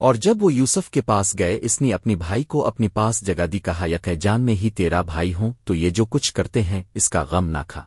اور جب وہ یوسف کے پاس گئے، اس نے اپنی بھائی کو اپنی پاس جگہ دی، کہا یک جان میں ہی تیرا بھائی ہوں، تو یہ جو کچھ کرتے ہیں، اس کا غم نہ کھا۔